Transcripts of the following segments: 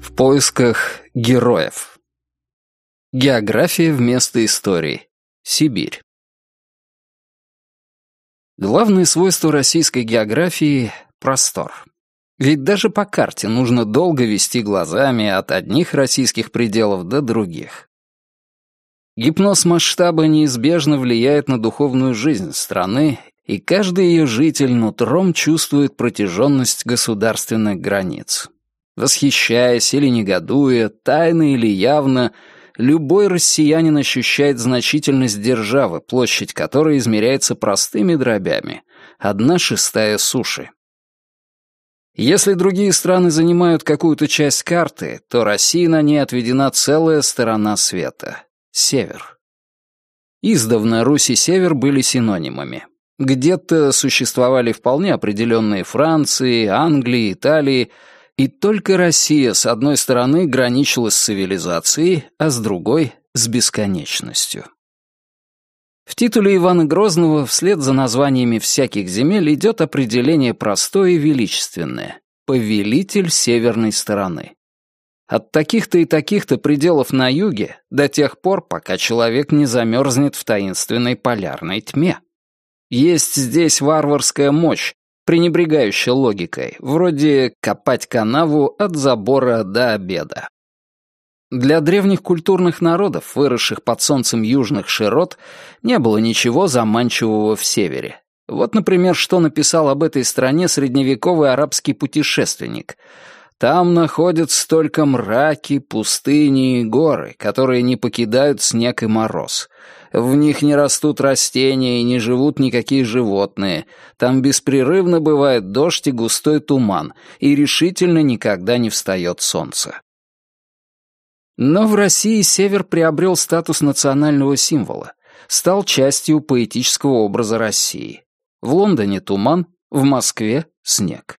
В поисках героев. География вместо истории. Сибирь. Главное свойство российской географии — простор. Ведь даже по карте нужно долго вести глазами от одних российских пределов до других. Гипноз масштаба неизбежно влияет на духовную жизнь страны, и каждый ее житель нутром чувствует протяженность государственных границ. Восхищаясь или негодуя, тайно или явно, любой россиянин ощущает значительность державы, площадь которой измеряется простыми дробями, одна шестая суши. Если другие страны занимают какую-то часть карты, то России на ней отведена целая сторона света — север. Издавна Русь и север были синонимами. Где-то существовали вполне определенные Франции, Англии, Италии, и только Россия с одной стороны граничила с цивилизацией, а с другой — с бесконечностью. В титуле Ивана Грозного вслед за названиями всяких земель идет определение простое и величественное — «повелитель северной стороны». От таких-то и таких-то пределов на юге до тех пор, пока человек не замерзнет в таинственной полярной тьме. Есть здесь варварская мощь, пренебрегающая логикой, вроде копать канаву от забора до обеда. Для древних культурных народов, выросших под солнцем южных широт, не было ничего заманчивого в севере. Вот, например, что написал об этой стране средневековый арабский путешественник. Там находятся только мраки, пустыни и горы, которые не покидают снег и мороз. В них не растут растения и не живут никакие животные. Там беспрерывно бывает дождь и густой туман, и решительно никогда не встает солнце. Но в России север приобрел статус национального символа, стал частью поэтического образа России. В Лондоне туман, в Москве снег.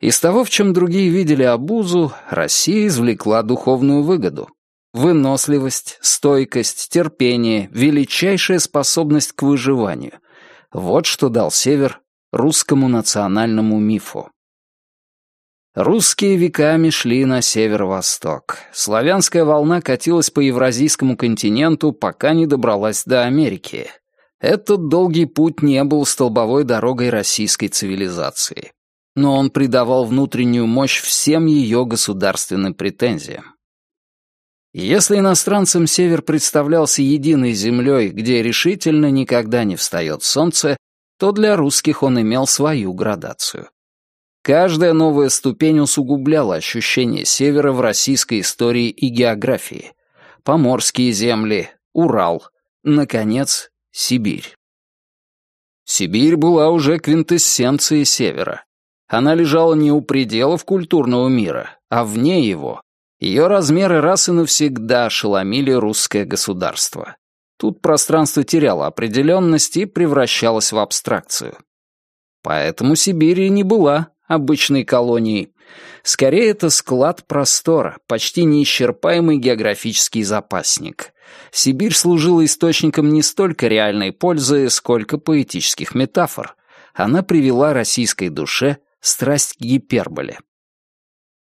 Из того, в чем другие видели обузу, Россия извлекла духовную выгоду. Выносливость, стойкость, терпение, величайшая способность к выживанию. Вот что дал Север русскому национальному мифу. Русские веками шли на северо-восток. Славянская волна катилась по евразийскому континенту, пока не добралась до Америки. Этот долгий путь не был столбовой дорогой российской цивилизации. Но он придавал внутреннюю мощь всем ее государственным претензиям. Если иностранцам север представлялся единой землей, где решительно никогда не встает солнце, то для русских он имел свою градацию. Каждая новая ступень усугубляла ощущение севера в российской истории и географии. Поморские земли, Урал, наконец, Сибирь. Сибирь была уже квинтэссенцией севера. Она лежала не у пределов культурного мира, а вне его, ее размеры раз и навсегда ошеломили русское государство. Тут пространство теряло определенность и превращалось в абстракцию. Поэтому Сибирь и не была обычной колонией. Скорее, это склад простора, почти неисчерпаемый географический запасник. Сибирь служила источником не столько реальной пользы, сколько поэтических метафор. Она привела российской душе страсть к гиперболе.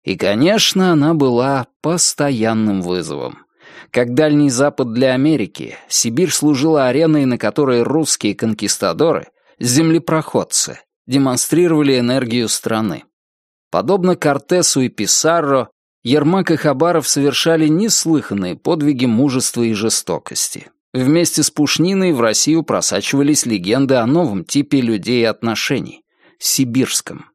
И, конечно, она была постоянным вызовом. Как Дальний Запад для Америки, Сибирь служила ареной, на которой русские конкистадоры, землепроходцы, демонстрировали энергию страны. Подобно Кортесу и Писарро, Ермак и Хабаров совершали неслыханные подвиги мужества и жестокости. Вместе с Пушниной в Россию просачивались легенды о новом типе людей и отношений — сибирском.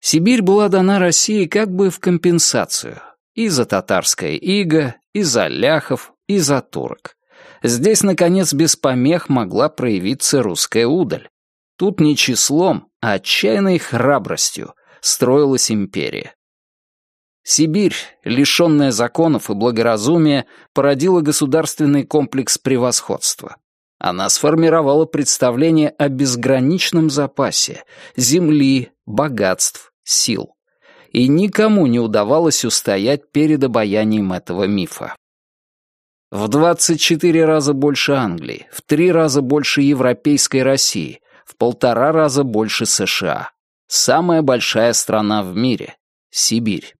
Сибирь была дана России как бы в компенсацию. И за татарское иго, и за ляхов, и за турок. Здесь, наконец, без помех могла проявиться русская удаль. Тут не числом, а отчаянной храбростью строилась империя. Сибирь, лишенная законов и благоразумия, породила государственный комплекс превосходства. Она сформировала представление о безграничном запасе земли, богатств, сил. и никому не удавалось устоять перед обаянием этого мифа. В 24 раза больше Англии, в три раза больше европейской России, полтора раза больше США. Самая большая страна в мире — Сибирь.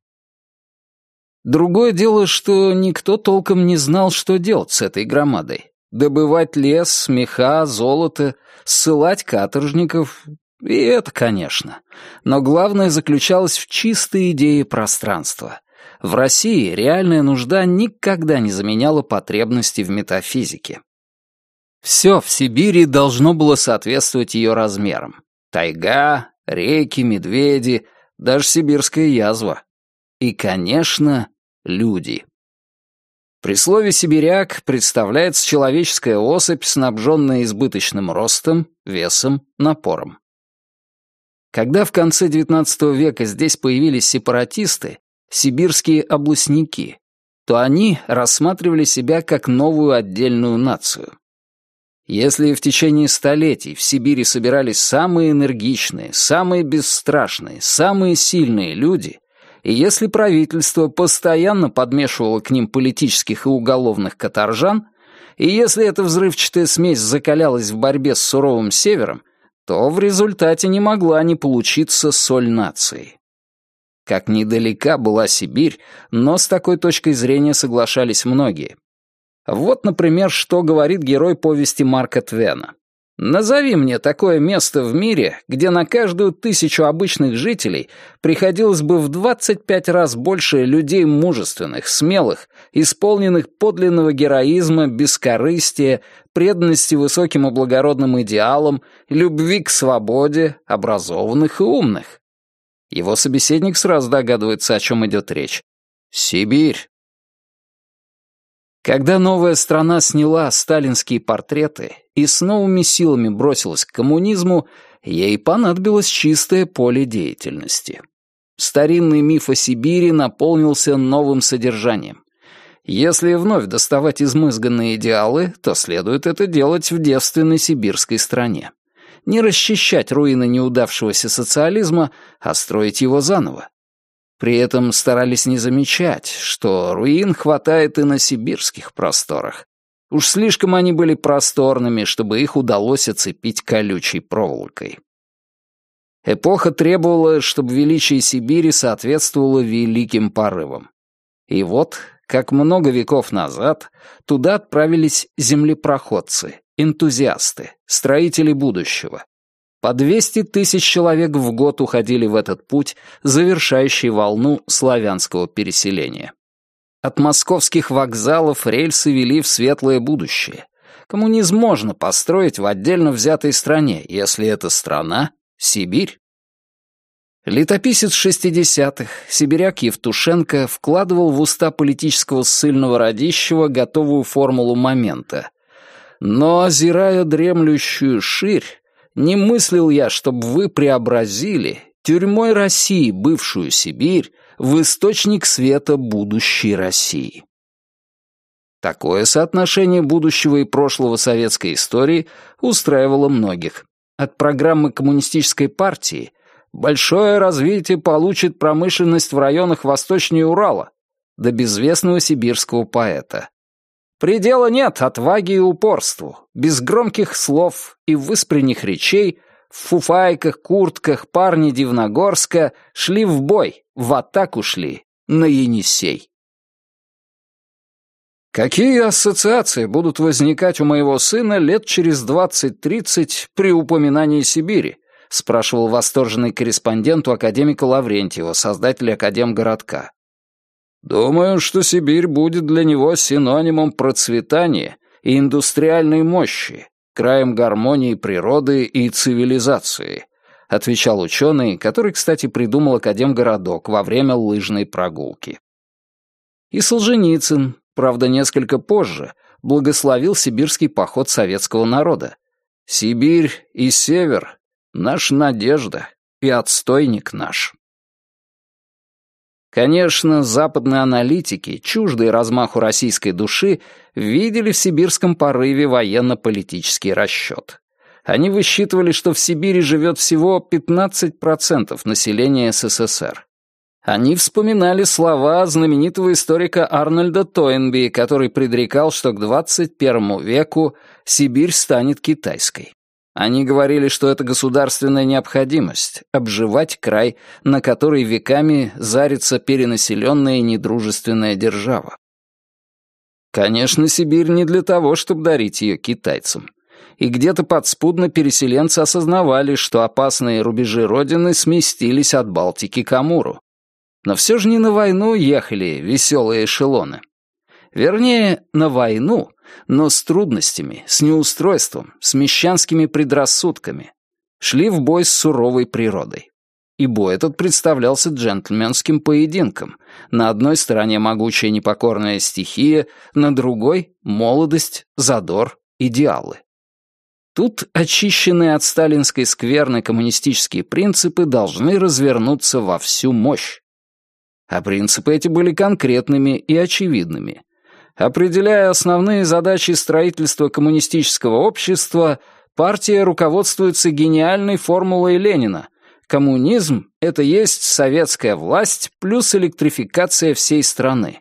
Другое дело, что никто толком не знал, что делать с этой громадой. Добывать лес, меха, золото, ссылать каторжников — и это, конечно. Но главное заключалось в чистой идее пространства — в России реальная нужда никогда не заменяла потребности в метафизике. Все в Сибири должно было соответствовать ее размерам. Тайга, реки, медведи, даже сибирская язва. И, конечно, люди. При слове «сибиряк» представляется человеческая особь, снабженная избыточным ростом, весом, напором. Когда в конце XIX века здесь появились сепаратисты, сибирские областники, то они рассматривали себя как новую отдельную нацию. Если в течение столетий в Сибири собирались самые энергичные, самые бесстрашные, самые сильные люди, и если правительство постоянно подмешивало к ним политических и уголовных каторжан, и если эта взрывчатая смесь закалялась в борьбе с суровым севером, то в результате не могла не получиться соль нации. Как недалека была Сибирь, но с такой точкой зрения соглашались многие. Вот, например, что говорит герой повести Марка Твена. «Назови мне такое место в мире, где на каждую тысячу обычных жителей приходилось бы в 25 раз больше людей мужественных, смелых, исполненных подлинного героизма, бескорыстия, преданности высоким и благородным идеалам, любви к свободе, образованных и умных. Его собеседник сразу догадывается, о чем идет речь. Сибирь. Когда новая страна сняла сталинские портреты и с новыми силами бросилась к коммунизму, ей понадобилось чистое поле деятельности. Старинный миф о Сибири наполнился новым содержанием. Если вновь доставать измызганные идеалы, то следует это делать в девственной сибирской стране не расчищать руины неудавшегося социализма, а строить его заново. При этом старались не замечать, что руин хватает и на сибирских просторах. Уж слишком они были просторными, чтобы их удалось оцепить колючей проволокой. Эпоха требовала, чтобы величие Сибири соответствовало великим порывам. И вот, как много веков назад, туда отправились землепроходцы, энтузиасты, строители будущего. По 200 тысяч человек в год уходили в этот путь, завершающий волну славянского переселения. От московских вокзалов рельсы вели в светлое будущее. Коммунизм можно построить в отдельно взятой стране, если эта страна — Сибирь. Летописец 60-х, сибиряк Евтушенко, вкладывал в уста политического ссыльного Радищева готовую формулу момента — но, озирая дремлющую ширь, не мыслил я, чтобы вы преобразили тюрьмой России бывшую Сибирь в источник света будущей России. Такое соотношение будущего и прошлого советской истории устраивало многих. От программы коммунистической партии большое развитие получит промышленность в районах восточнее Урала до безвестного сибирского поэта. Предела нет отваге и упорству, без громких слов и выспренних речей, в фуфайках, куртках парни Дивногорска шли в бой, в атаку шли, на Енисей. Какие ассоциации будут возникать у моего сына лет через двадцать-тридцать при упоминании Сибири? спрашивал восторженный корреспондент у академика Лаврентьева, создателя Академгородка. Думаю, что Сибирь будет для него синонимом процветания и индустриальной мощи, краем гармонии природы и цивилизации, отвечал ученый, который, кстати, придумал Академгородок во время лыжной прогулки. И Солженицын, правда, несколько позже, благословил сибирский поход советского народа. «Сибирь и север — наша надежда и отстойник наш». Конечно, западные аналитики, чуждые размаху российской души, видели в сибирском порыве военно-политический расчет. Они высчитывали, что в Сибири живет всего 15% населения СССР. Они вспоминали слова знаменитого историка Арнольда Тойнби, который предрекал, что к 21 веку Сибирь станет китайской. Они говорили, что это государственная необходимость — обживать край, на который веками зарится перенаселенная и недружественная держава. Конечно, Сибирь не для того, чтобы дарить ее китайцам. И где-то подспудно переселенцы осознавали, что опасные рубежи Родины сместились от Балтики к Амуру. Но все же не на войну ехали веселые эшелоны. Вернее, на войну, но с трудностями, с неустройством, с мещанскими предрассудками. Шли в бой с суровой природой. И бой этот представлялся джентльменским поединком. На одной стороне могучая непокорная стихия, на другой — молодость, задор, идеалы. Тут очищенные от сталинской скверны коммунистические принципы должны развернуться во всю мощь. А принципы эти были конкретными и очевидными. Определяя основные задачи строительства коммунистического общества, партия руководствуется гениальной формулой Ленина. Коммунизм — это есть советская власть плюс электрификация всей страны.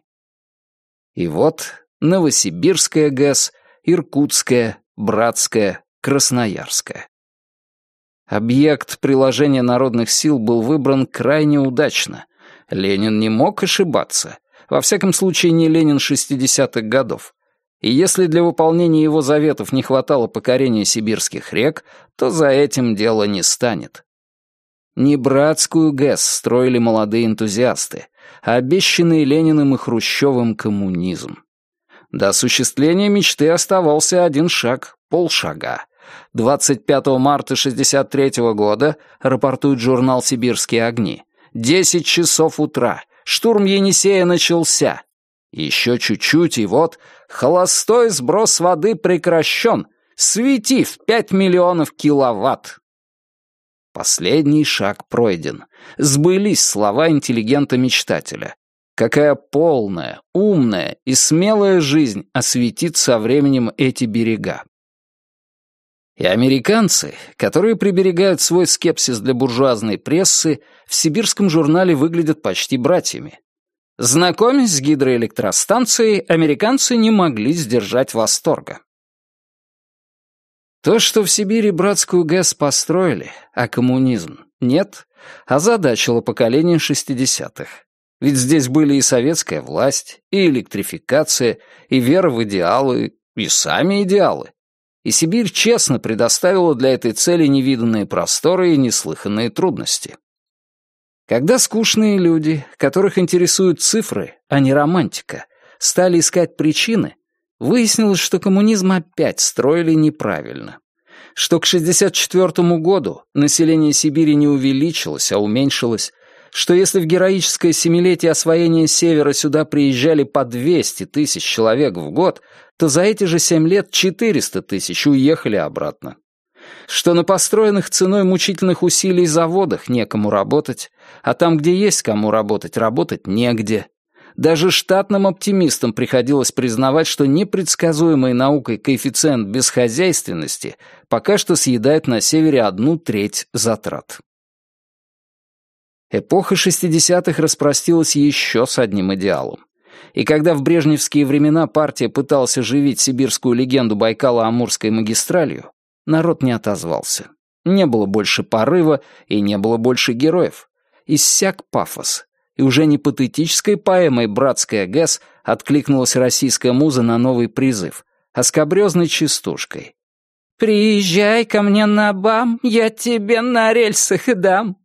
И вот Новосибирская ГЭС, Иркутская, Братская, Красноярская. Объект приложения народных сил был выбран крайне удачно, Ленин не мог ошибаться. Во всяком случае, не Ленин 60-х годов. И если для выполнения его заветов не хватало покорения сибирских рек, то за этим дело не станет. Не братскую ГЭС строили молодые энтузиасты, а обещанный Лениным и Хрущевым коммунизм. До осуществления мечты оставался один шаг, полшага. 25 марта 63 года рапортует журнал «Сибирские огни». Десять часов утра. Штурм Енисея начался. Еще чуть-чуть, и вот холостой сброс воды прекращен. Свети в пять миллионов киловатт. Последний шаг пройден. Сбылись слова интеллигента-мечтателя. Какая полная, умная и смелая жизнь осветит со временем эти берега. И американцы, которые приберегают свой скепсис для буржуазной прессы, в сибирском журнале выглядят почти братьями. Знакомясь с гидроэлектростанцией, американцы не могли сдержать восторга. То, что в Сибири братскую ГЭС построили, а коммунизм нет, озадачило поколение шестидесятых. Ведь здесь были и советская власть, и электрификация, и вера в идеалы, и сами идеалы и Сибирь честно предоставила для этой цели невиданные просторы и неслыханные трудности. Когда скучные люди, которых интересуют цифры, а не романтика, стали искать причины, выяснилось, что коммунизм опять строили неправильно. Что к 1964 году население Сибири не увеличилось, а уменьшилось, что если в героическое семилетие освоения Севера сюда приезжали по 200 тысяч человек в год, то за эти же семь лет 400 тысяч уехали обратно. Что на построенных ценой мучительных усилий заводах некому работать, а там, где есть кому работать, работать негде. Даже штатным оптимистам приходилось признавать, что непредсказуемый наукой коэффициент бесхозяйственности пока что съедает на севере одну треть затрат. Эпоха 60-х распростилась еще с одним идеалом. И когда в брежневские времена партия пыталась оживить сибирскую легенду Байкала-Амурской магистралью, народ не отозвался. Не было больше порыва и не было больше героев. Иссяк пафос. И уже не патетической поэмой «Братская ГЭС» откликнулась российская муза на новый призыв, а скобрезной частушкой. «Приезжай ко мне на БАМ, я тебе на рельсах дам».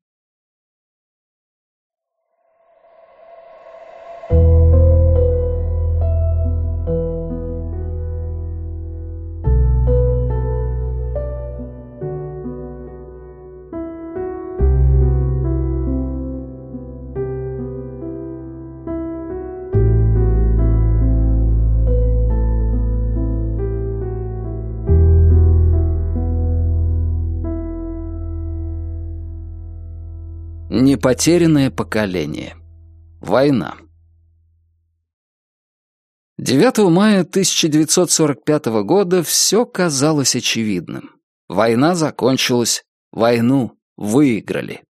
Непотерянное поколение. Война. 9 мая 1945 года все казалось очевидным. Война закончилась, войну выиграли.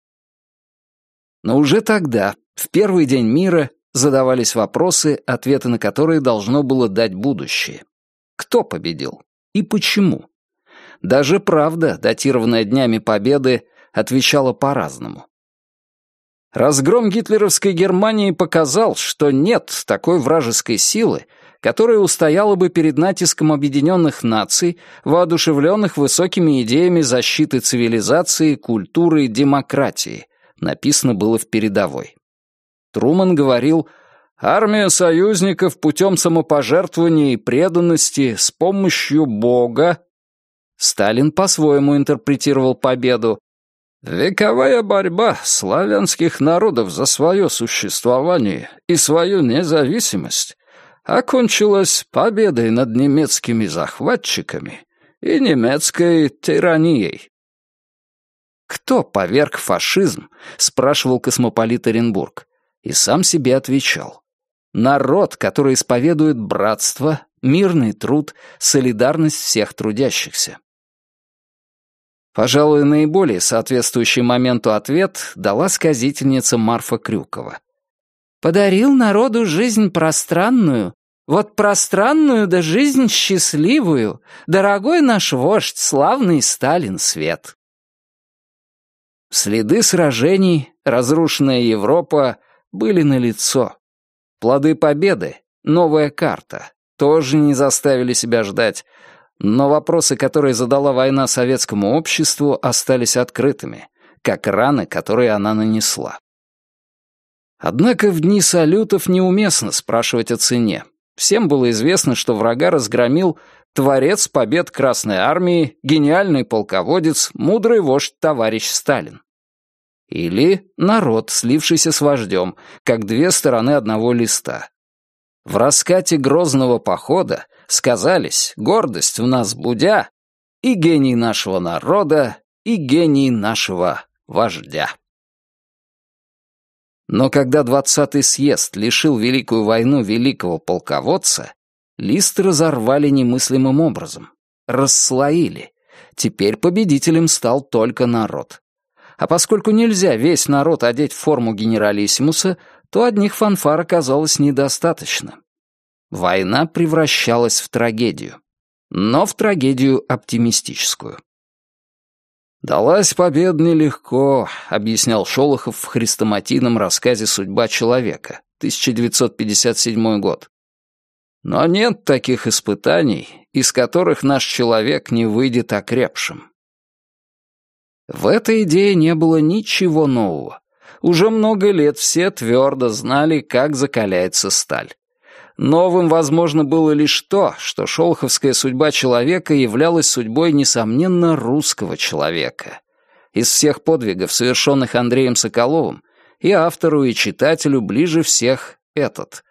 Но уже тогда, В первый день мира задавались вопросы, ответы на которые должно было дать будущее. Кто победил? И почему? Даже правда, датированная днями Победы, отвечала по-разному. Разгром гитлеровской Германии показал, что нет такой вражеской силы, которая устояла бы перед натиском объединенных наций, воодушевленных высокими идеями защиты цивилизации, культуры и демократии, написано было в передовой. Труман говорил «Армия союзников путем самопожертвования и преданности с помощью Бога Сталин по-своему интерпретировал победу. Вековая борьба славянских народов за свое существование и свою независимость окончилась победой над немецкими захватчиками и немецкой тиранией. «Кто поверг фашизм?» — спрашивал космополит Оренбург. И сам себе отвечал. «Народ, который исповедует братство, мирный труд, солидарность всех трудящихся». Пожалуй, наиболее соответствующий моменту ответ дала сказительница Марфа Крюкова. «Подарил народу жизнь пространную, вот пространную да жизнь счастливую, дорогой наш вождь, славный Сталин свет». Следы сражений, разрушенная Европа, были налицо. Плоды победы, новая карта, тоже не заставили себя ждать, но вопросы, которые задала война советскому обществу, остались открытыми, как раны, которые она нанесла. Однако в дни салютов неуместно спрашивать о цене. Всем было известно, что врага разгромил творец побед Красной Армии, гениальный полководец, мудрый вождь товарищ Сталин. Или народ, слившийся с вождем, как две стороны одного листа. В раскате грозного похода сказались гордость в нас будя и гений нашего народа, и гений нашего вождя. Но когда двадцатый съезд лишил Великую войну великого полководца, лист разорвали немыслимым образом, расслоили. Теперь победителем стал только народ. А поскольку нельзя весь народ одеть в форму генералиссимуса, то одних фанфар оказалось недостаточно. Война превращалась в трагедию. Но в трагедию оптимистическую. «Далась победа нелегко», — объяснял Шолохов в хрестоматийном рассказе «Судьба человека», 1957 год. «Но нет таких испытаний, из которых наш человек не выйдет окрепшим». В этой идее не было ничего нового. Уже много лет все твердо знали, как закаляется сталь. Новым, возможно, было лишь то, что шолоховская судьба человека являлась судьбой, несомненно, русского человека. Из всех подвигов, совершенных Андреем Соколовым, и автору, и читателю ближе всех этот.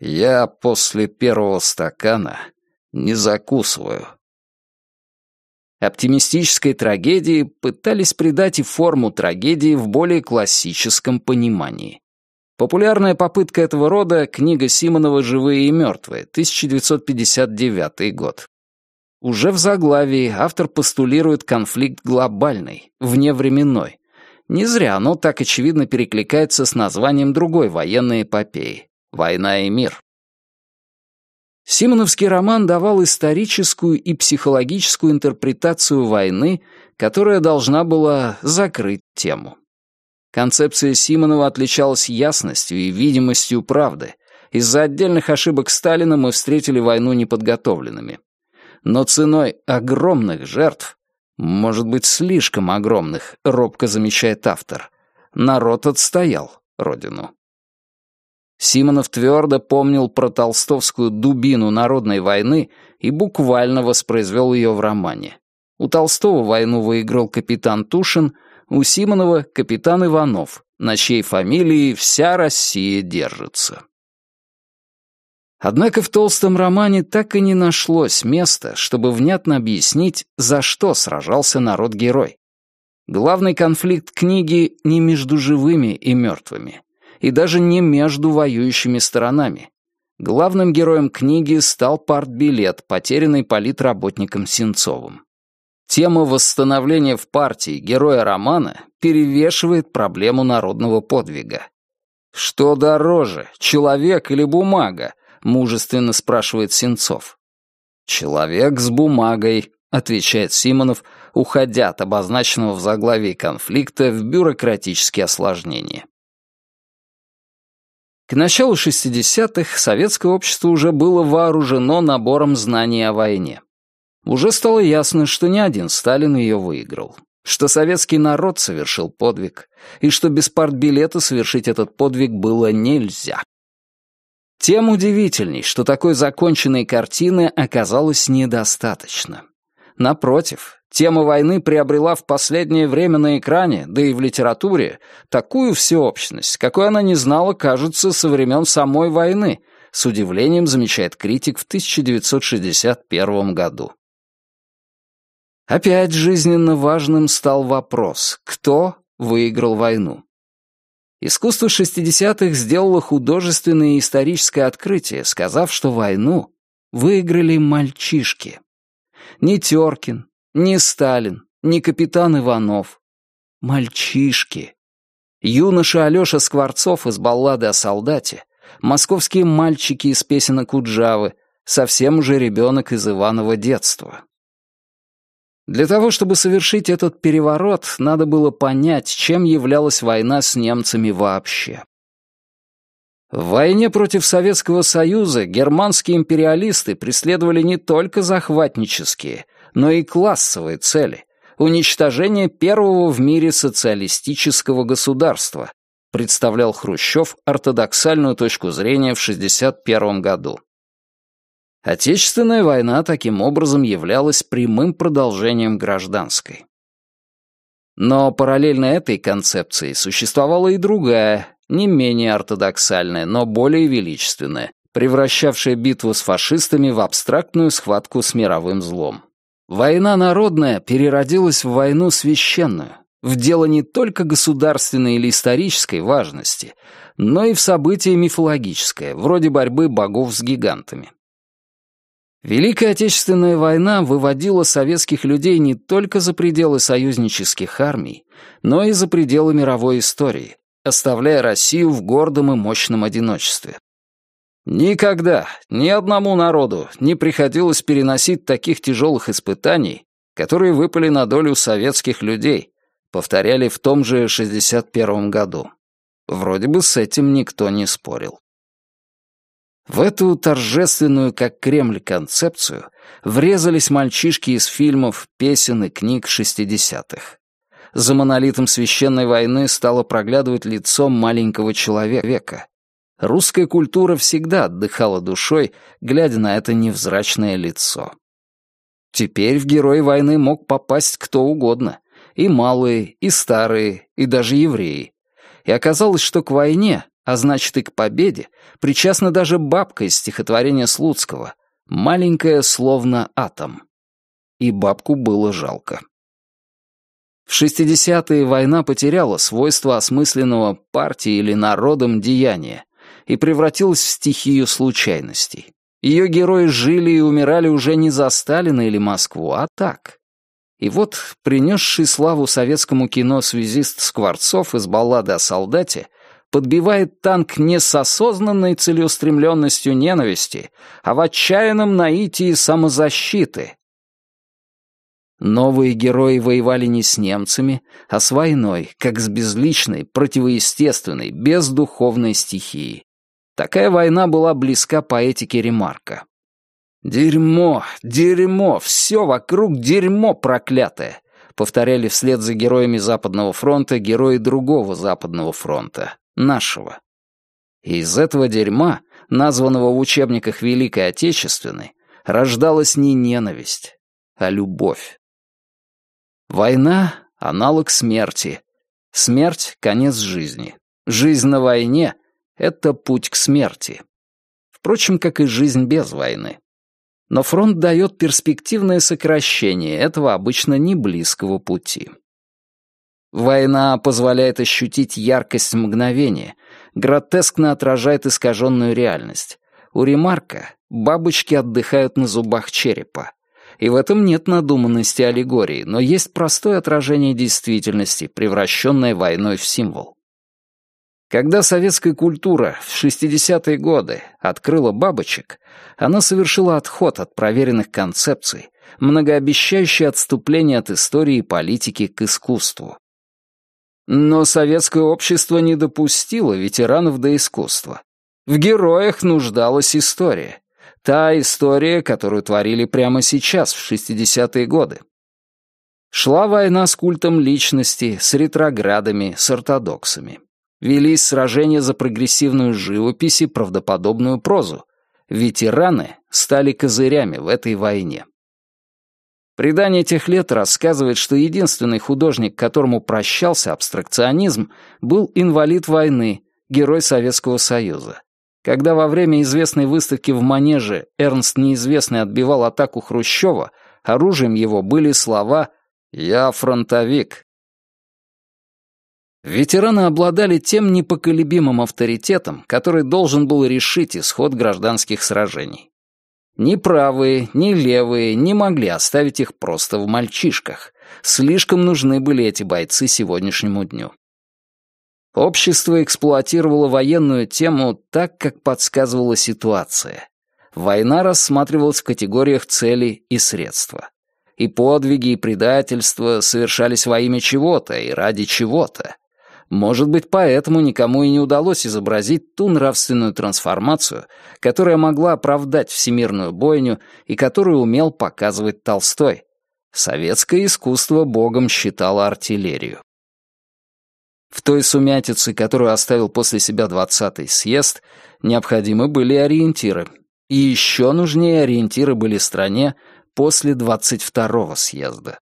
«Я после первого стакана не закусываю». Оптимистической трагедии пытались придать и форму трагедии в более классическом понимании. Популярная попытка этого рода — книга Симонова «Живые и мертвые», 1959 год. Уже в заглавии автор постулирует конфликт глобальный, вневременной. Не зря оно так очевидно перекликается с названием другой военной эпопеи «Война и мир». Симоновский роман давал историческую и психологическую интерпретацию войны, которая должна была закрыть тему. Концепция Симонова отличалась ясностью и видимостью правды. Из-за отдельных ошибок Сталина мы встретили войну неподготовленными. Но ценой огромных жертв, может быть, слишком огромных, робко замечает автор, народ отстоял родину. Симонов твердо помнил про толстовскую дубину народной войны и буквально воспроизвел ее в романе. У Толстого войну выиграл капитан Тушин, у Симонова — капитан Иванов, на чьей фамилии вся Россия держится. Однако в толстом романе так и не нашлось места, чтобы внятно объяснить, за что сражался народ-герой. Главный конфликт книги не между живыми и мертвыми, и даже не между воюющими сторонами. Главным героем книги стал партбилет, потерянный политработником Сенцовым. Тема восстановления в партии героя романа перевешивает проблему народного подвига. «Что дороже, человек или бумага?» — мужественно спрашивает Сенцов. «Человек с бумагой», — отвечает Симонов, уходя от обозначенного в заглавии конфликта в бюрократические осложнения. К началу 60-х советское общество уже было вооружено набором знаний о войне. Уже стало ясно, что не один Сталин ее выиграл что советский народ совершил подвиг, и что без партбилета совершить этот подвиг было нельзя. Тем удивительней, что такой законченной картины оказалось недостаточно. Напротив, тема войны приобрела в последнее время на экране, да и в литературе, такую всеобщность, какой она не знала, кажется, со времен самой войны, с удивлением замечает критик в 1961 году. Опять жизненно важным стал вопрос, кто выиграл войну. Искусство 60-х сделало художественное и историческое открытие, сказав, что войну выиграли мальчишки. Ни Теркин, ни Сталин, ни капитан Иванов. Мальчишки. Юноша Алёша Скворцов из баллады о солдате, московские мальчики из песенок Куджавы, совсем уже ребенок из Иванова детства. Для того, чтобы совершить этот переворот, надо было понять, чем являлась война с немцами вообще. В войне против Советского Союза германские империалисты преследовали не только захватнические, но и классовые цели — уничтожение первого в мире социалистического государства, представлял Хрущев ортодоксальную точку зрения в 1961 году. Отечественная война таким образом являлась прямым продолжением гражданской. Но параллельно этой концепции существовала и другая, не менее ортодоксальная, но более величественная, превращавшая битву с фашистами в абстрактную схватку с мировым злом. Война народная переродилась в войну священную, в дело не только государственной или исторической важности, но и в событие мифологическое, вроде борьбы богов с гигантами. Великая Отечественная война выводила советских людей не только за пределы союзнических армий, но и за пределы мировой истории, оставляя Россию в гордом и мощном одиночестве. Никогда ни одному народу не приходилось переносить таких тяжелых испытаний, которые выпали на долю советских людей, повторяли в том же 61 году. Вроде бы с этим никто не спорил. В эту торжественную, как Кремль, концепцию врезались мальчишки из фильмов, песен и книг шестидесятых. За монолитом священной войны стало проглядывать лицо маленького человека. Русская культура всегда отдыхала душой, глядя на это невзрачное лицо. Теперь в герои войны мог попасть кто угодно. И малые, и старые, и даже евреи. И оказалось, что к войне а значит и к победе, причастна даже бабка из стихотворения Слуцкого, маленькая словно атом. И бабку было жалко. В 60-е война потеряла свойство осмысленного партии или народом деяния и превратилась в стихию случайностей. Ее герои жили и умирали уже не за Сталина или Москву, а так. И вот принесший славу советскому кино связист Скворцов из баллады о солдате подбивает танк не с осознанной целеустремленностью ненависти, а в отчаянном наитии самозащиты. Новые герои воевали не с немцами, а с войной, как с безличной, противоестественной, бездуховной стихией. Такая война была близка поэтике Ремарка. «Дерьмо, дерьмо, все вокруг дерьмо проклятое», повторяли вслед за героями Западного фронта герои другого Западного фронта нашего. Из этого дерьма, названного в учебниках Великой Отечественной, рождалась не ненависть, а любовь. Война — аналог смерти. Смерть — конец жизни. Жизнь на войне — это путь к смерти. Впрочем, как и жизнь без войны. Но фронт дает перспективное сокращение этого обычно не близкого пути. Война позволяет ощутить яркость мгновения, гротескно отражает искаженную реальность. У Ремарка бабочки отдыхают на зубах черепа. И в этом нет надуманности аллегории, но есть простое отражение действительности, превращенное войной в символ. Когда советская культура в 60-е годы открыла бабочек, она совершила отход от проверенных концепций, многообещающее отступление от истории и политики к искусству. Но советское общество не допустило ветеранов до искусства. В героях нуждалась история. Та история, которую творили прямо сейчас, в 60-е годы. Шла война с культом личности, с ретроградами, с ортодоксами. Велись сражения за прогрессивную живопись и правдоподобную прозу. Ветераны стали козырями в этой войне. Предание тех лет рассказывает, что единственный художник, которому прощался абстракционизм, был инвалид войны, герой Советского Союза. Когда во время известной выставки в Манеже Эрнст Неизвестный отбивал атаку Хрущева, оружием его были слова «Я фронтовик». Ветераны обладали тем непоколебимым авторитетом, который должен был решить исход гражданских сражений. Ни правые, ни левые не могли оставить их просто в мальчишках. Слишком нужны были эти бойцы сегодняшнему дню. Общество эксплуатировало военную тему так, как подсказывала ситуация. Война рассматривалась в категориях цели и средства. И подвиги, и предательства совершались во имя чего-то и ради чего-то. Может быть, поэтому никому и не удалось изобразить ту нравственную трансформацию, которая могла оправдать всемирную бойню и которую умел показывать Толстой. Советское искусство богом считало артиллерию. В той сумятице, которую оставил после себя двадцатый съезд, необходимы были ориентиры. И еще нужнее ориентиры были стране после двадцать второго съезда.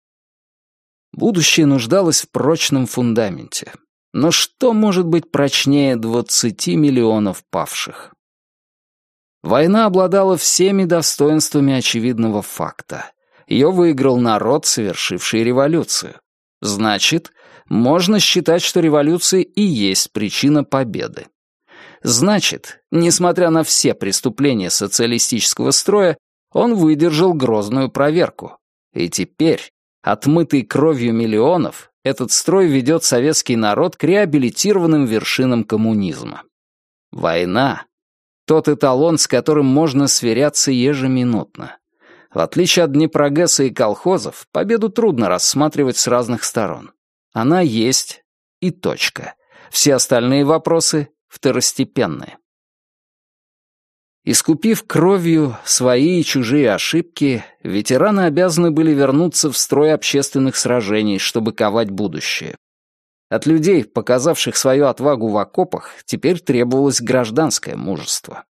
Будущее нуждалось в прочном фундаменте, но что может быть прочнее 20 миллионов павших? Война обладала всеми достоинствами очевидного факта. Ее выиграл народ, совершивший революцию. Значит, можно считать, что революция и есть причина победы. Значит, несмотря на все преступления социалистического строя, он выдержал грозную проверку. И теперь, отмытый кровью миллионов, этот строй ведет советский народ к реабилитированным вершинам коммунизма. Война — тот эталон, с которым можно сверяться ежеминутно. В отличие от Днепрогэса и колхозов, победу трудно рассматривать с разных сторон. Она есть и точка. Все остальные вопросы второстепенные. Искупив кровью свои и чужие ошибки, ветераны обязаны были вернуться в строй общественных сражений, чтобы ковать будущее. От людей, показавших свою отвагу в окопах, теперь требовалось гражданское мужество.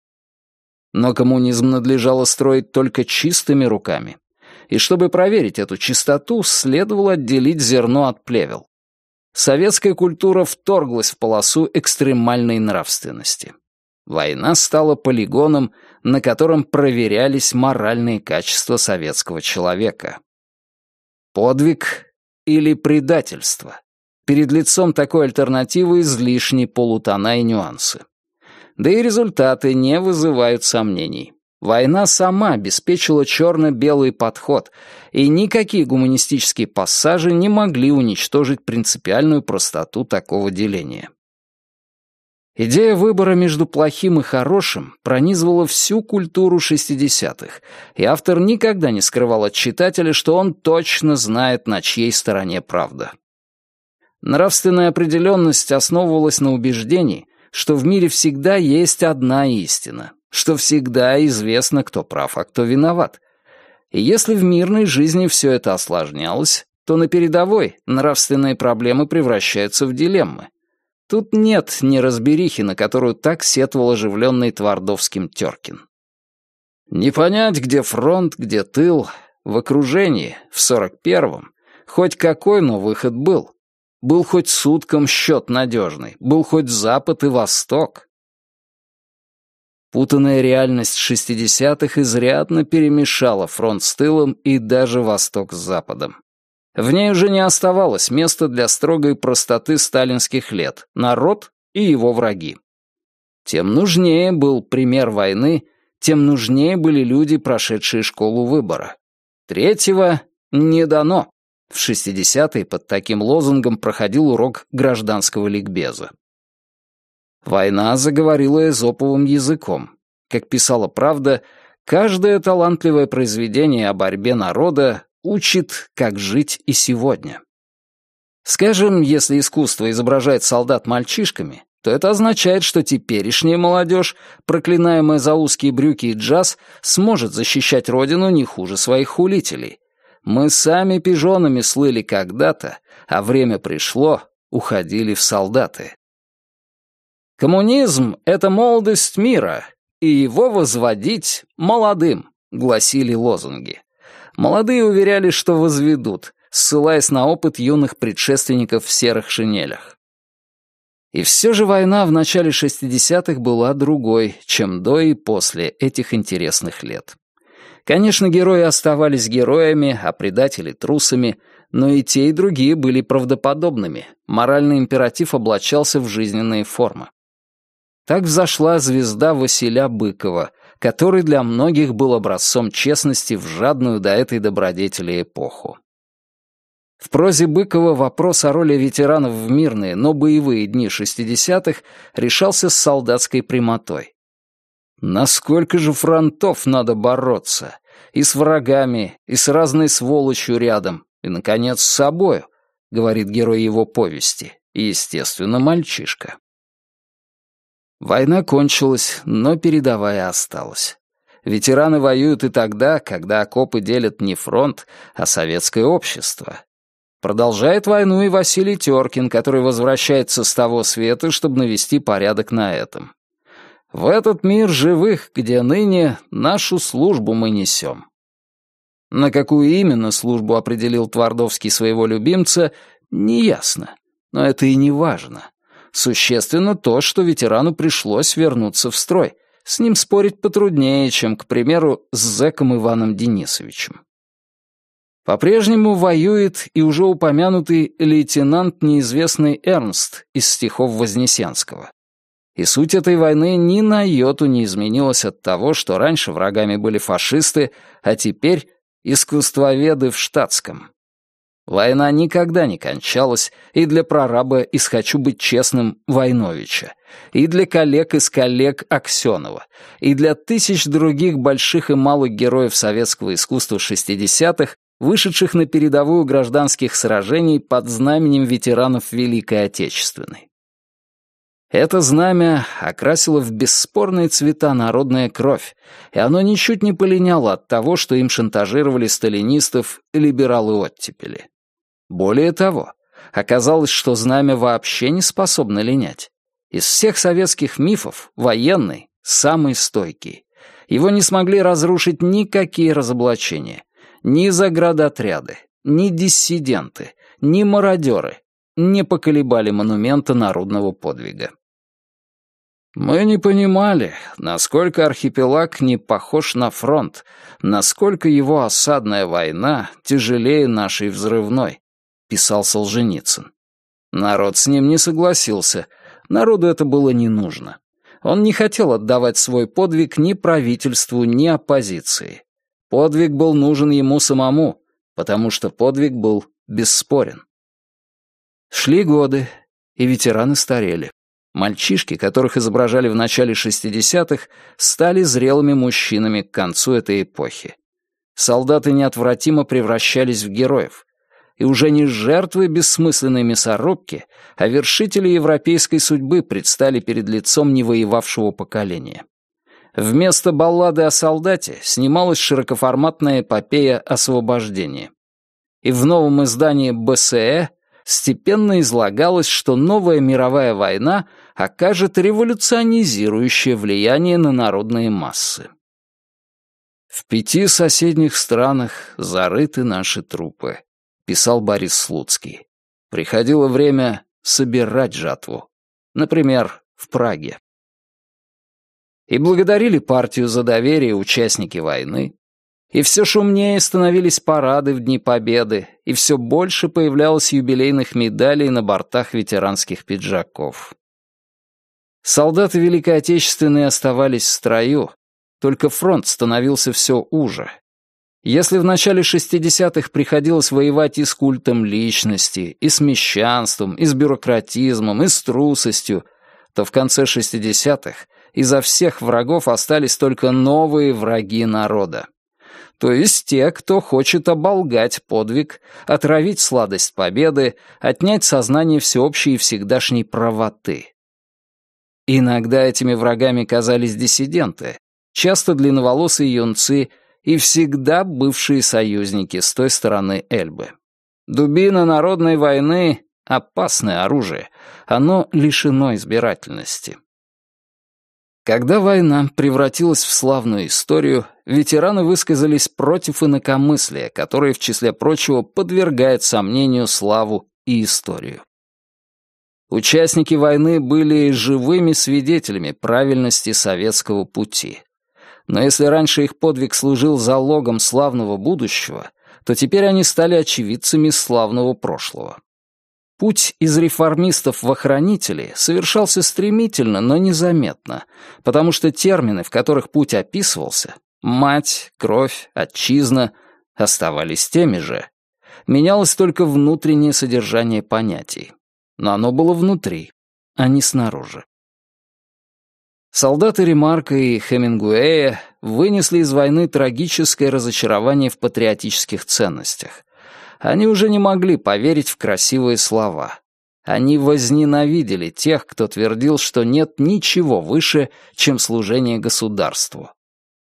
Но коммунизм надлежало строить только чистыми руками. И чтобы проверить эту чистоту, следовало отделить зерно от плевел. Советская культура вторглась в полосу экстремальной нравственности. Война стала полигоном, на котором проверялись моральные качества советского человека. Подвиг или предательство? Перед лицом такой альтернативы излишни полутона и нюансы. Да и результаты не вызывают сомнений. Война сама обеспечила черно-белый подход, и никакие гуманистические пассажи не могли уничтожить принципиальную простоту такого деления. Идея выбора между плохим и хорошим пронизывала всю культуру 60-х, и автор никогда не скрывал от читателя, что он точно знает, на чьей стороне правда. Нравственная определенность основывалась на убеждении, что в мире всегда есть одна истина, что всегда известно, кто прав, а кто виноват. И если в мирной жизни все это осложнялось, то на передовой нравственные проблемы превращаются в дилеммы. Тут нет неразберихи, на которую так сетовал оживленный Твардовским Теркин. Не понять, где фронт, где тыл, в окружении, в сорок первом, хоть какой, но выход был. Был хоть сутком счет надежный, был хоть Запад и Восток. Путанная реальность шестидесятых изрядно перемешала фронт с тылом и даже Восток с Западом. В ней уже не оставалось места для строгой простоты сталинских лет, народ и его враги. Тем нужнее был пример войны, тем нужнее были люди, прошедшие школу выбора. Третьего не дано. В 60-е под таким лозунгом проходил урок гражданского ликбеза. Война заговорила эзоповым языком. Как писала «Правда», каждое талантливое произведение о борьбе народа учит, как жить и сегодня. Скажем, если искусство изображает солдат мальчишками, то это означает, что теперешняя молодежь, проклинаемая за узкие брюки и джаз, сможет защищать родину не хуже своих хулителей. Мы сами пижонами слыли когда-то, а время пришло, уходили в солдаты. «Коммунизм — это молодость мира, и его возводить молодым», — гласили лозунги. Молодые уверяли, что возведут, ссылаясь на опыт юных предшественников в серых шинелях. И все же война в начале 60-х была другой, чем до и после этих интересных лет. Конечно, герои оставались героями, а предатели — трусами, но и те, и другие были правдоподобными, моральный императив облачался в жизненные формы. Так взошла звезда Василя Быкова, который для многих был образцом честности в жадную до этой добродетели эпоху. В прозе Быкова вопрос о роли ветеранов в мирные, но боевые дни 60-х решался с солдатской прямотой. Насколько же фронтов надо бороться? И с врагами, и с разной сволочью рядом, и, наконец, с собою, говорит герой его повести, и, естественно, мальчишка. Война кончилась, но передовая осталась. Ветераны воюют и тогда, когда окопы делят не фронт, а советское общество. Продолжает войну и Василий Теркин, который возвращается с того света, чтобы навести порядок на этом. В этот мир живых, где ныне нашу службу мы несем. На какую именно службу определил Твардовский своего любимца, неясно. Но это и не важно. Существенно то, что ветерану пришлось вернуться в строй. С ним спорить потруднее, чем, к примеру, с зэком Иваном Денисовичем. По-прежнему воюет и уже упомянутый лейтенант неизвестный Эрнст из стихов Вознесенского. И суть этой войны ни на йоту не изменилась от того, что раньше врагами были фашисты, а теперь искусствоведы в штатском. Война никогда не кончалась и для прораба из «Хочу быть честным» Войновича, и для коллег из коллег Аксенова, и для тысяч других больших и малых героев советского искусства 60-х, вышедших на передовую гражданских сражений под знаменем ветеранов Великой Отечественной. Это знамя окрасило в бесспорные цвета народная кровь, и оно ничуть не полиняло от того, что им шантажировали сталинистов либералы-оттепели. Более того, оказалось, что знамя вообще не способно линять. Из всех советских мифов военный — самый стойкий. Его не смогли разрушить никакие разоблачения — ни заградотряды, ни диссиденты, ни мародеры не поколебали монумента народного подвига. Мы не понимали, насколько архипелаг не похож на фронт, насколько его осадная война тяжелее нашей взрывной, писал Солженицын. Народ с ним не согласился, народу это было не нужно. Он не хотел отдавать свой подвиг ни правительству, ни оппозиции. Подвиг был нужен ему самому, потому что подвиг был бесспорен. Шли годы, и ветераны старели. Мальчишки, которых изображали в начале 60-х, стали зрелыми мужчинами к концу этой эпохи. Солдаты неотвратимо превращались в героев. И уже не жертвы бессмысленной мясорубки, а вершители европейской судьбы предстали перед лицом невоевавшего поколения. Вместо баллады о солдате снималась широкоформатная эпопея освобождения. И в новом издании БСЭ степенно излагалось, что новая мировая война окажет революционизирующее влияние на народные массы. «В пяти соседних странах зарыты наши трупы», — писал Борис Слуцкий. «Приходило время собирать жатву. Например, в Праге и благодарили партию за доверие участники войны, и все шумнее становились парады в Дни Победы, и все больше появлялось юбилейных медалей на бортах ветеранских пиджаков. Солдаты Великой Отечественной оставались в строю, только фронт становился все уже. Если в начале 60-х приходилось воевать и с культом личности, и с мещанством, и с бюрократизмом, и с трусостью, то в конце 60-х изо всех врагов остались только новые враги народа. То есть те, кто хочет оболгать подвиг, отравить сладость победы, отнять сознание всеобщей и всегдашней правоты. Иногда этими врагами казались диссиденты, часто длинноволосые юнцы и всегда бывшие союзники с той стороны Эльбы. Дубина народной войны — опасное оружие, оно лишено избирательности. Когда война превратилась в славную историю, ветераны высказались против инакомыслия, которое, в числе прочего, подвергает сомнению славу и историю. Участники войны были живыми свидетелями правильности советского пути. Но если раньше их подвиг служил залогом славного будущего, то теперь они стали очевидцами славного прошлого. Путь из реформистов в охранители совершался стремительно, но незаметно, потому что термины, в которых путь описывался — мать, кровь, отчизна — оставались теми же. Менялось только внутреннее содержание понятий. Но оно было внутри, а не снаружи. Солдаты Ремарка и Хемингуэя вынесли из войны трагическое разочарование в патриотических ценностях — они уже не могли поверить в красивые слова. Они возненавидели тех, кто твердил, что нет ничего выше, чем служение государству.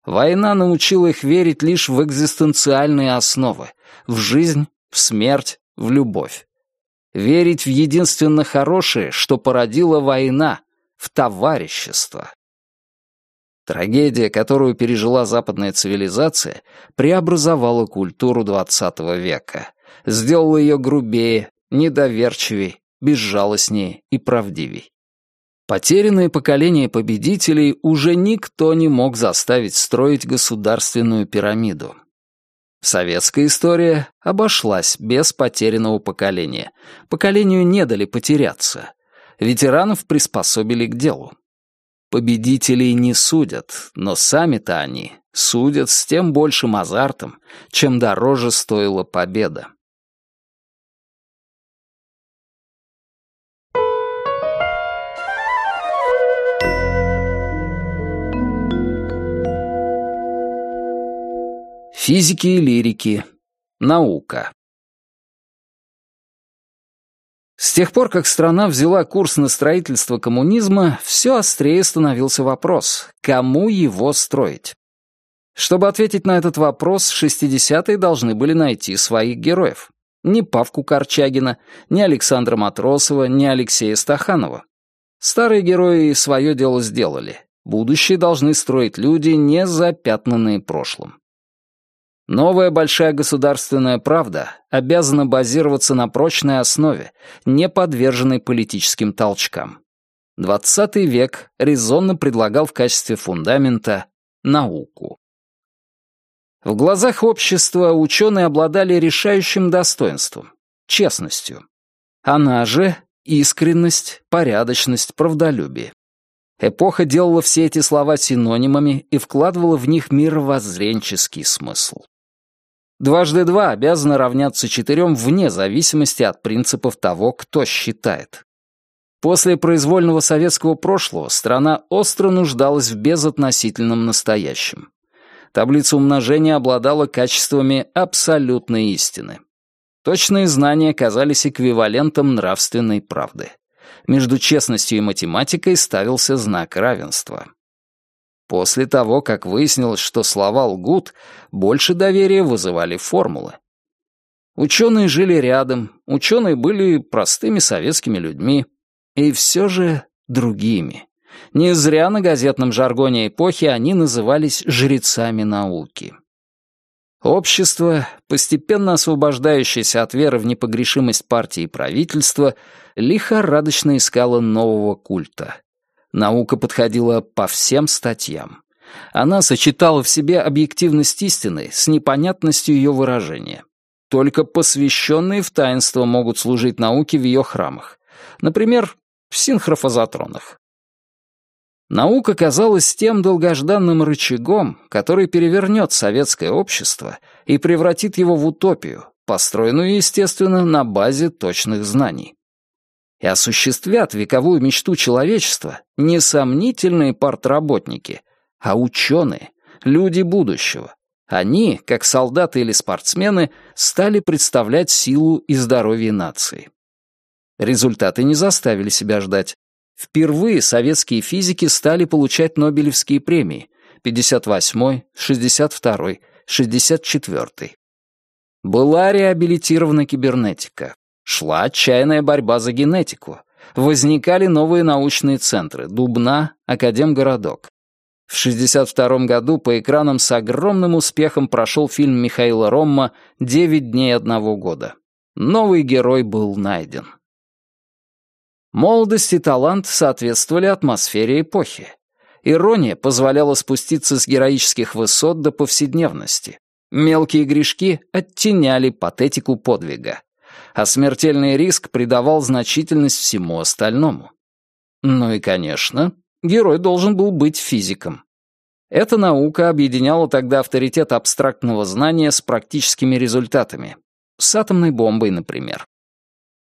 Война научила их верить лишь в экзистенциальные основы, в жизнь, в смерть, в любовь. Верить в единственно хорошее, что породила война, в товарищество. Трагедия, которую пережила западная цивилизация, преобразовала культуру XX века сделало ее грубее, недоверчивее, безжалостнее и правдивей. Потерянное поколение победителей уже никто не мог заставить строить государственную пирамиду. Советская история обошлась без потерянного поколения. Поколению не дали потеряться. Ветеранов приспособили к делу. Победителей не судят, но сами-то они судят с тем большим азартом, чем дороже стоила победа. Физики и лирики. Наука. С тех пор, как страна взяла курс на строительство коммунизма, все острее становился вопрос, кому его строить. Чтобы ответить на этот вопрос, 60-е должны были найти своих героев. Ни Павку Корчагина, ни Александра Матросова, ни Алексея Стаханова. Старые герои свое дело сделали. Будущее должны строить люди, не запятнанные прошлым. Новая большая государственная правда обязана базироваться на прочной основе, не подверженной политическим толчкам. XX век резонно предлагал в качестве фундамента науку. В глазах общества ученые обладали решающим достоинством — честностью. Она же — искренность, порядочность, правдолюбие. Эпоха делала все эти слова синонимами и вкладывала в них мировоззренческий смысл. Дважды два обязаны равняться четырем вне зависимости от принципов того, кто считает. После произвольного советского прошлого страна остро нуждалась в безотносительном настоящем. Таблица умножения обладала качествами абсолютной истины. Точные знания казались эквивалентом нравственной правды. Между честностью и математикой ставился знак равенства. После того, как выяснилось, что слова лгут, больше доверия вызывали формулы. Ученые жили рядом, ученые были простыми советскими людьми, и все же другими. Не зря на газетном жаргоне эпохи они назывались жрецами науки. Общество, постепенно освобождающееся от веры в непогрешимость партии и правительства, лихорадочно искало нового культа. Наука подходила по всем статьям. Она сочетала в себе объективность истины с непонятностью ее выражения. Только посвященные в таинство могут служить науке в ее храмах. Например, в синхрофазотронах. Наука казалась тем долгожданным рычагом, который перевернет советское общество и превратит его в утопию, построенную, естественно, на базе точных знаний. И осуществят вековую мечту человечества не сомнительные партработники, а ученые, люди будущего. Они, как солдаты или спортсмены, стали представлять силу и здоровье нации. Результаты не заставили себя ждать. Впервые советские физики стали получать Нобелевские премии 58, 62, 64. Была реабилитирована кибернетика. Шла отчаянная борьба за генетику. Возникали новые научные центры — Дубна, Академгородок. В 1962 году по экранам с огромным успехом прошел фильм Михаила Ромма «Девять дней одного года». Новый герой был найден. Молодость и талант соответствовали атмосфере эпохи. Ирония позволяла спуститься с героических высот до повседневности. Мелкие грешки оттеняли патетику подвига, а смертельный риск придавал значительность всему остальному. Ну и, конечно, герой должен был быть физиком. Эта наука объединяла тогда авторитет абстрактного знания с практическими результатами. С атомной бомбой, например.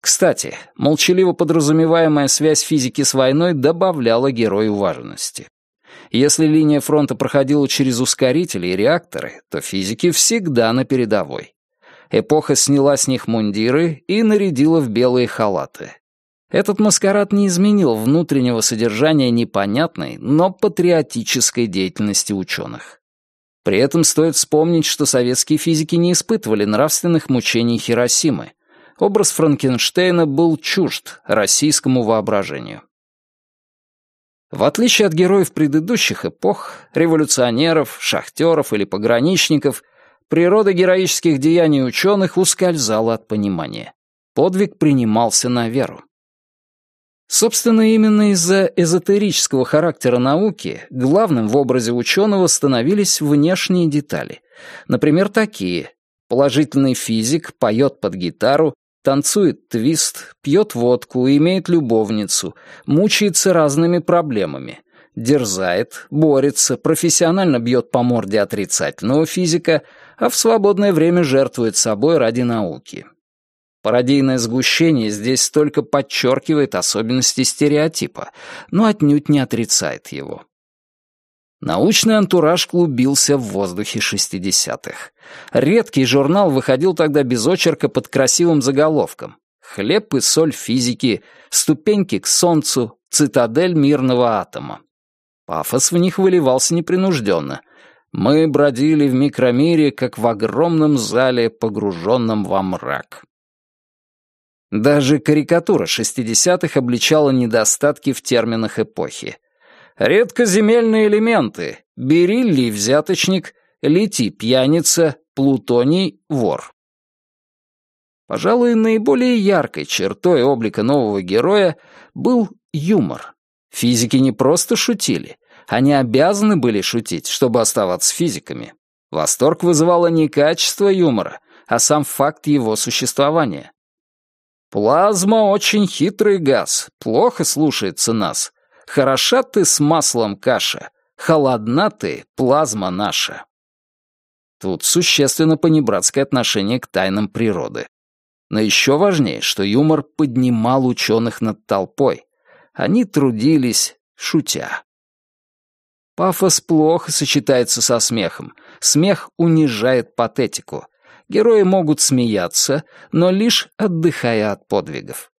Кстати, молчаливо подразумеваемая связь физики с войной добавляла герою важности. Если линия фронта проходила через ускорители и реакторы, то физики всегда на передовой. Эпоха сняла с них мундиры и нарядила в белые халаты. Этот маскарад не изменил внутреннего содержания непонятной, но патриотической деятельности ученых. При этом стоит вспомнить, что советские физики не испытывали нравственных мучений Хиросимы. Образ Франкенштейна был чужд российскому воображению. В отличие от героев предыдущих эпох, революционеров, шахтеров или пограничников, природа героических деяний ученых ускользала от понимания. Подвиг принимался на веру. Собственно, именно из-за эзотерического характера науки главным в образе ученого становились внешние детали. Например, такие. Положительный физик поет под гитару, танцует твист, пьет водку, имеет любовницу, мучается разными проблемами, дерзает, борется, профессионально бьет по морде отрицательного физика, а в свободное время жертвует собой ради науки. Пародийное сгущение здесь только подчеркивает особенности стереотипа, но отнюдь не отрицает его. Научный антураж клубился в воздухе 60-х. Редкий журнал выходил тогда без очерка под красивым заголовком «Хлеб и соль физики», «Ступеньки к солнцу», «Цитадель мирного атома». Пафос в них выливался непринужденно. Мы бродили в микромире, как в огромном зале, погруженном во мрак. Даже карикатура 60-х обличала недостатки в терминах эпохи. Редкоземельные элементы. Бериллий — взяточник, литий — пьяница, плутоний — вор. Пожалуй, наиболее яркой чертой облика нового героя был юмор. Физики не просто шутили, они обязаны были шутить, чтобы оставаться физиками. Восторг вызывало не качество юмора, а сам факт его существования. «Плазма — очень хитрый газ, плохо слушается нас. Хороша ты с маслом каша, холодна ты, плазма наша. Тут существенно понебратское отношение к тайнам природы. Но еще важнее, что юмор поднимал ученых над толпой. Они трудились, шутя. Пафос плохо сочетается со смехом. Смех унижает патетику. Герои могут смеяться, но лишь отдыхая от подвигов.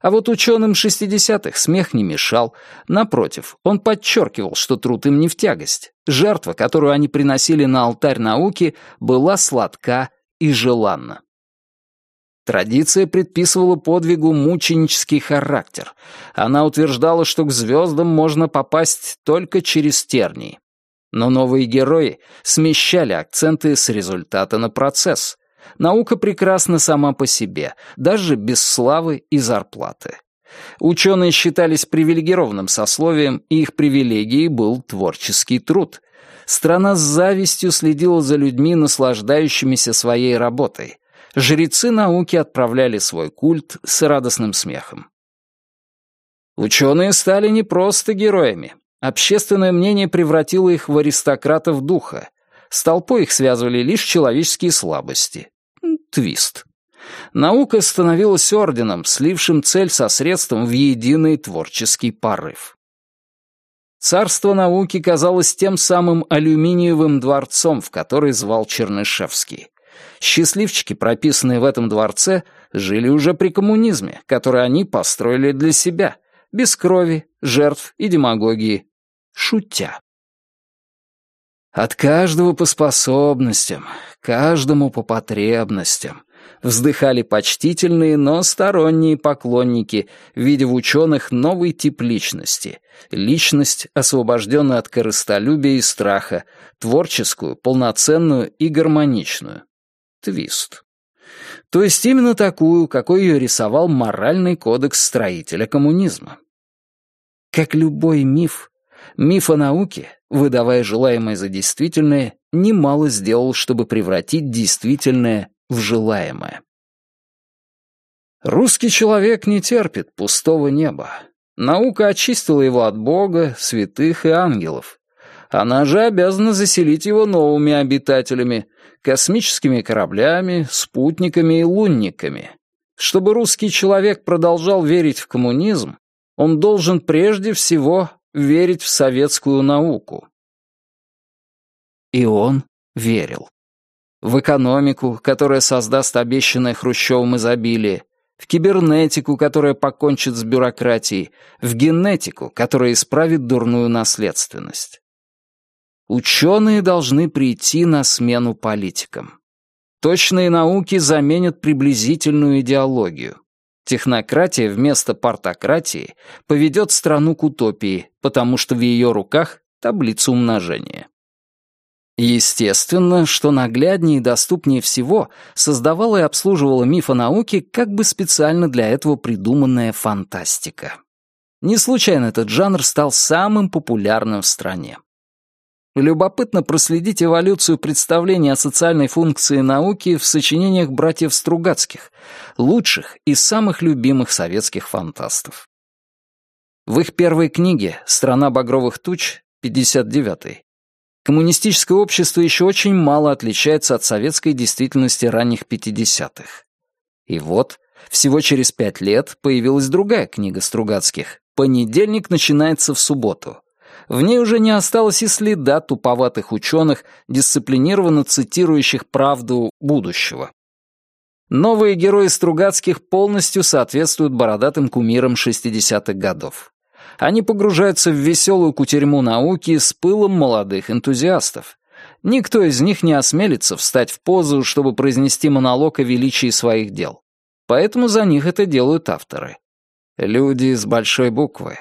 А вот ученым 60-х смех не мешал. Напротив, он подчеркивал, что труд им не в тягость. Жертва, которую они приносили на алтарь науки, была сладка и желанна. Традиция предписывала подвигу мученический характер. Она утверждала, что к звездам можно попасть только через тернии. Но новые герои смещали акценты с результата на процесс — Наука прекрасна сама по себе, даже без славы и зарплаты. Ученые считались привилегированным сословием, и их привилегией был творческий труд. Страна с завистью следила за людьми, наслаждающимися своей работой. Жрецы науки отправляли свой культ с радостным смехом. Ученые стали не просто героями. Общественное мнение превратило их в аристократов духа. С толпой их связывали лишь человеческие слабости твист. Наука становилась орденом, слившим цель со средством в единый творческий порыв. Царство науки казалось тем самым алюминиевым дворцом, в который звал Чернышевский. Счастливчики, прописанные в этом дворце, жили уже при коммунизме, который они построили для себя, без крови, жертв и демагогии, шутя. От каждого по способностям, каждому по потребностям, вздыхали почтительные, но сторонние поклонники, видя в ученых новый тип личности, личность, освобожденную от корыстолюбия и страха, творческую, полноценную и гармоничную. Твист. То есть именно такую, какой ее рисовал моральный кодекс строителя коммунизма. Как любой миф, миф о науке, выдавая желаемое за действительное, немало сделал, чтобы превратить действительное в желаемое. Русский человек не терпит пустого неба. Наука очистила его от Бога, святых и ангелов. Она же обязана заселить его новыми обитателями, космическими кораблями, спутниками и лунниками. Чтобы русский человек продолжал верить в коммунизм, он должен прежде всего верить в советскую науку. И он верил. В экономику, которая создаст обещанное Хрущевым изобилие, в кибернетику, которая покончит с бюрократией, в генетику, которая исправит дурную наследственность. Ученые должны прийти на смену политикам. Точные науки заменят приблизительную идеологию. Технократия вместо партократии поведет страну к утопии, потому что в ее руках таблица умножения. Естественно, что нагляднее и доступнее всего создавала и обслуживала миф о науке как бы специально для этого придуманная фантастика. Не случайно этот жанр стал самым популярным в стране. Любопытно проследить эволюцию представления о социальной функции науки в сочинениях братьев Стругацких, лучших и самых любимых советских фантастов. В их первой книге «Страна багровых туч» 59 коммунистическое общество еще очень мало отличается от советской действительности ранних 50-х. И вот, всего через пять лет появилась другая книга Стругацких «Понедельник начинается в субботу», в ней уже не осталось и следа туповатых ученых, дисциплинированно цитирующих правду будущего. Новые герои Стругацких полностью соответствуют бородатым кумирам 60-х годов. Они погружаются в веселую кутерьму науки с пылом молодых энтузиастов. Никто из них не осмелится встать в позу, чтобы произнести монолог о величии своих дел. Поэтому за них это делают авторы. Люди с большой буквы,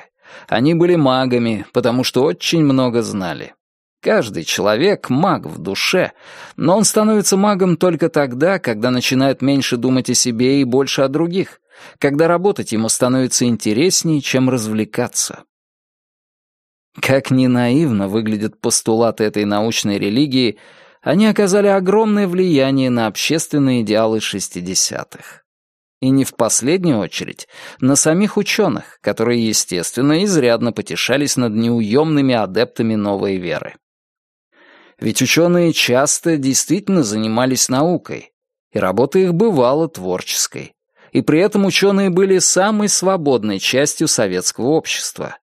они были магами, потому что очень много знали. Каждый человек — маг в душе, но он становится магом только тогда, когда начинает меньше думать о себе и больше о других, когда работать ему становится интереснее, чем развлекаться. Как ни наивно выглядят постулаты этой научной религии, они оказали огромное влияние на общественные идеалы 60-х. И не в последнюю очередь на самих ученых, которые, естественно, изрядно потешались над неуемными адептами новой веры. Ведь ученые часто действительно занимались наукой, и работа их бывала творческой. И при этом ученые были самой свободной частью советского общества.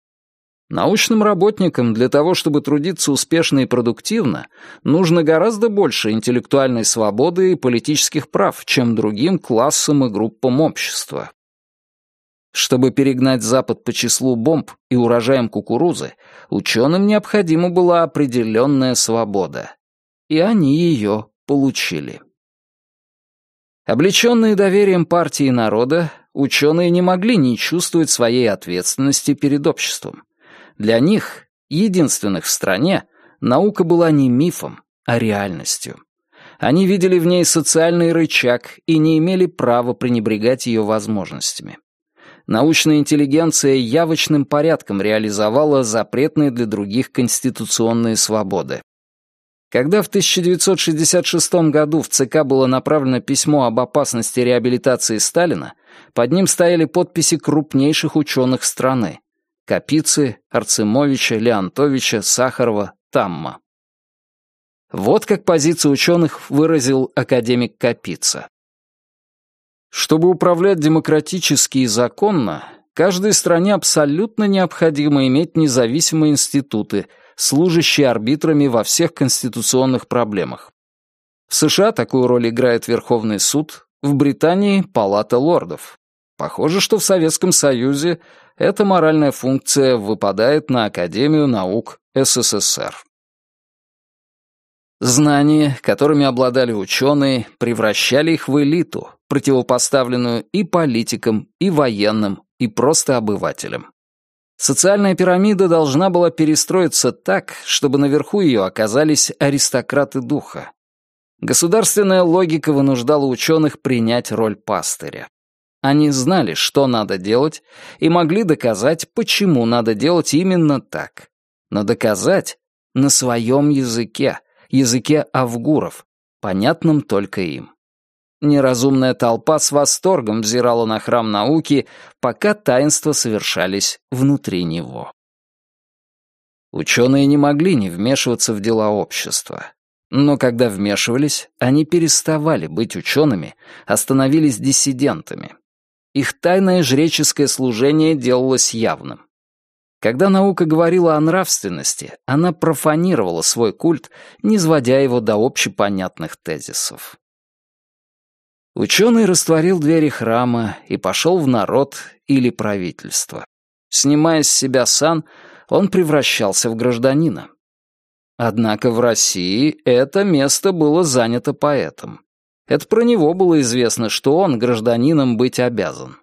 Научным работникам для того, чтобы трудиться успешно и продуктивно, нужно гораздо больше интеллектуальной свободы и политических прав, чем другим классам и группам общества. Чтобы перегнать Запад по числу бомб и урожаям кукурузы, ученым необходима была определенная свобода. И они ее получили. Облеченные доверием партии и народа, ученые не могли не чувствовать своей ответственности перед обществом. Для них, единственных в стране, наука была не мифом, а реальностью. Они видели в ней социальный рычаг и не имели права пренебрегать ее возможностями. Научная интеллигенция явочным порядком реализовала запретные для других конституционные свободы. Когда в 1966 году в ЦК было направлено письмо об опасности реабилитации Сталина, под ним стояли подписи крупнейших ученых страны Капицы, Арцемовича, Леонтовича, Сахарова, Тамма. Вот как позицию ученых выразил академик Капица. Чтобы управлять демократически и законно, каждой стране абсолютно необходимо иметь независимые институты, служащие арбитрами во всех конституционных проблемах. В США такую роль играет Верховный суд, в Британии — Палата лордов. Похоже, что в Советском Союзе эта моральная функция выпадает на Академию наук СССР. Знания, которыми обладали ученые, превращали их в элиту, противопоставленную и политикам, и военным, и просто обывателям. Социальная пирамида должна была перестроиться так, чтобы наверху ее оказались аристократы духа. Государственная логика вынуждала ученых принять роль пастыря. Они знали, что надо делать, и могли доказать, почему надо делать именно так. Но доказать на своем языке, языке авгуров, понятном только им. Неразумная толпа с восторгом взирала на храм науки, пока таинства совершались внутри него. Ученые не могли не вмешиваться в дела общества. Но когда вмешивались, они переставали быть учеными, а становились диссидентами. Их тайное жреческое служение делалось явным. Когда наука говорила о нравственности, она профанировала свой культ, не сводя его до общепонятных тезисов. Ученый растворил двери храма и пошел в народ или правительство. Снимая с себя сан, он превращался в гражданина. Однако в России это место было занято поэтом. Это про него было известно, что он гражданином быть обязан.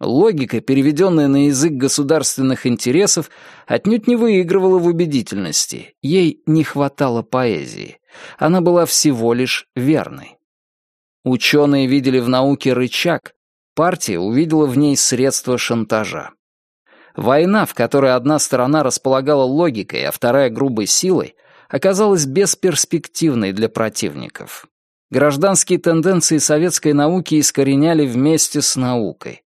Логика, переведенная на язык государственных интересов, отнюдь не выигрывала в убедительности. Ей не хватало поэзии. Она была всего лишь верной. Ученые видели в науке рычаг, партия увидела в ней средство шантажа. Война, в которой одна сторона располагала логикой, а вторая грубой силой, оказалась бесперспективной для противников. Гражданские тенденции советской науки искореняли вместе с наукой.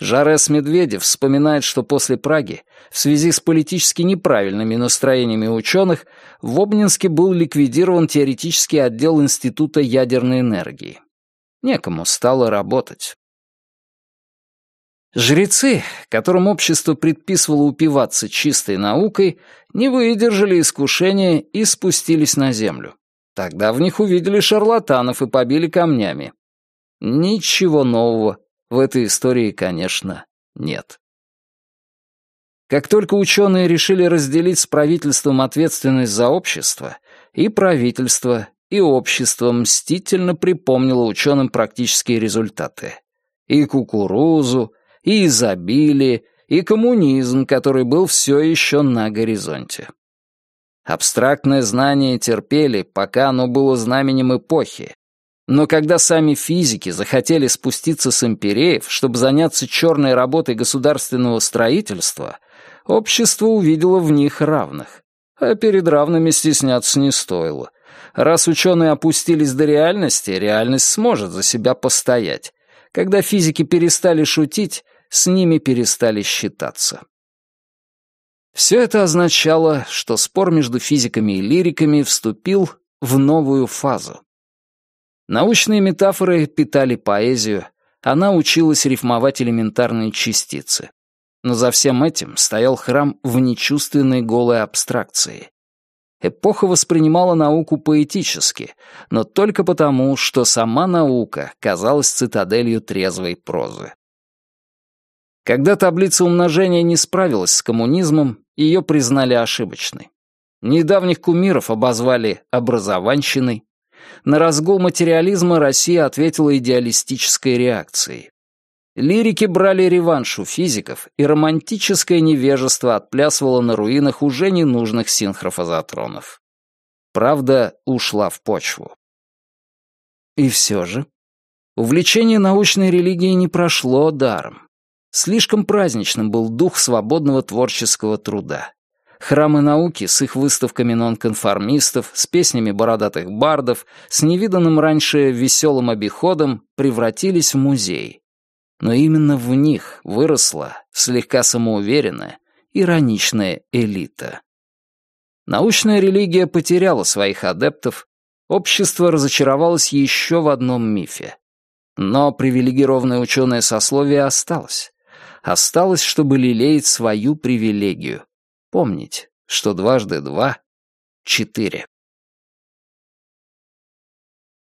Жарес Медведев вспоминает, что после Праги, в связи с политически неправильными настроениями ученых, в Обнинске был ликвидирован теоретический отдел Института ядерной энергии. Некому стало работать. Жрецы, которым общество предписывало упиваться чистой наукой, не выдержали искушения и спустились на землю. Тогда в них увидели шарлатанов и побили камнями. Ничего нового в этой истории, конечно, нет. Как только ученые решили разделить с правительством ответственность за общество, и правительство, и общество мстительно припомнило ученым практические результаты. И кукурузу, и изобилие, и коммунизм, который был все еще на горизонте. Абстрактное знание терпели, пока оно было знаменем эпохи, но когда сами физики захотели спуститься с империев, чтобы заняться черной работой государственного строительства, общество увидело в них равных. А перед равными стесняться не стоило. Раз ученые опустились до реальности, реальность сможет за себя постоять. Когда физики перестали шутить, с ними перестали считаться. Все это означало, что спор между физиками и лириками вступил в новую фазу. Научные метафоры питали поэзию, она училась рифмовать элементарные частицы. Но за всем этим стоял храм в нечувственной голой абстракции. Эпоха воспринимала науку поэтически, но только потому, что сама наука казалась цитаделью трезвой прозы. Когда таблица умножения не справилась с коммунизмом, ее признали ошибочной. Недавних кумиров обозвали образованщиной, на разгул материализма Россия ответила идеалистической реакцией. Лирики брали реванш у физиков, и романтическое невежество отплясывало на руинах уже ненужных синхрофазотронов. Правда ушла в почву. И все же, увлечение научной религией не прошло даром. Слишком праздничным был дух свободного творческого труда. Храмы науки с их выставками нонконформистов, с песнями бородатых бардов, с невиданным раньше веселым обиходом превратились в музей. Но именно в них выросла слегка самоуверенная, ироничная элита. Научная религия потеряла своих адептов, общество разочаровалось еще в одном мифе. Но привилегированное ученое сословие осталось. Осталось, чтобы лелеять свою привилегию. Помнить, что дважды два — четыре.